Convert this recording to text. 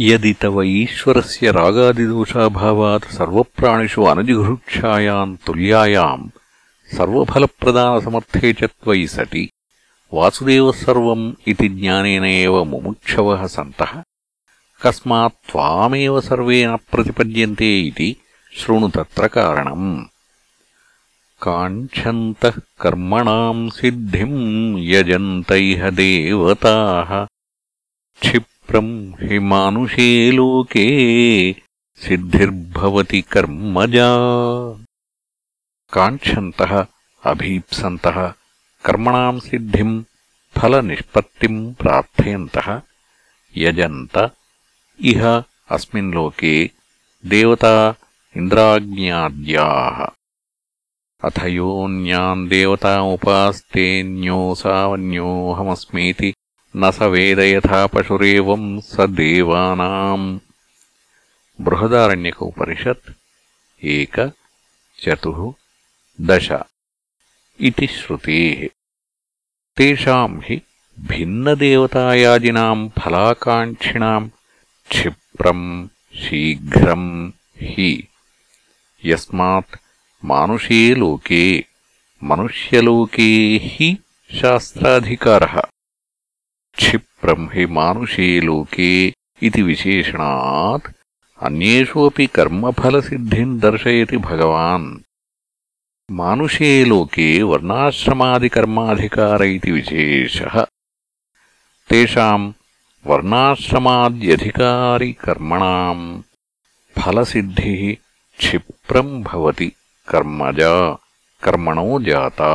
यदि तव ईश्वरस्य रागादिदोषाभावात् सर्वप्राणिषु अनुजिघुक्षायाम् तुल्यायाम् सर्वफलप्रदानसमर्थे च त्वयि सति वासुदेवः सर्वम् इति ज्ञानेन एव मुमुक्षवः सन्तः कस्मात् त्वामेव सर्वे न प्रतिपद्यन्ते इति शृणु तत्र कारणम् काङ्क्षन्तः कर्मणाम् सिद्धिम् यजन्त इह देवताः क्षिप् हि मानुषे लोके सिद्धिर्भवति कर्मजा काङ्क्षन्तः अभीप्सन्तः कर्मणाम् सिद्धिम् फलनिष्पत्तिम् प्रार्थयन्तः यजन्त इह अस्मिन् लोके देवता इन्द्राज्ञाद्याः अथ योऽन्यान् देवतामुपास्तेऽन्योऽसावन्योऽहमस्मीति न स वेद यथा पशुरेवम् स देवानाम् बृहदारण्यक उपनिषत् एक चतुः दश इति श्रुतेः तेषाम् हि भिन्नदेवतायाजिनाम् फलाकाङ्क्षिणाम् क्षिप्रम् शीघ्रम् हि यस्मात् मानुषे लोके मनुष्यलोके हि शास्त्राधिकारः क्षिप्रह्मि मानुषे लोके इति विशेषणात् अन्येषु अपि कर्मफलसिद्धिम् दर्शयति भगवान् मानुषे लोके वर्णाश्रमादिकर्माधिकार इति विशेषः तेषाम् वर्णाश्रमाद्यधिकारिकर्मणाम् फलसिद्धिः क्षिप्रम् भवति कर्मजा कर्मणो जाता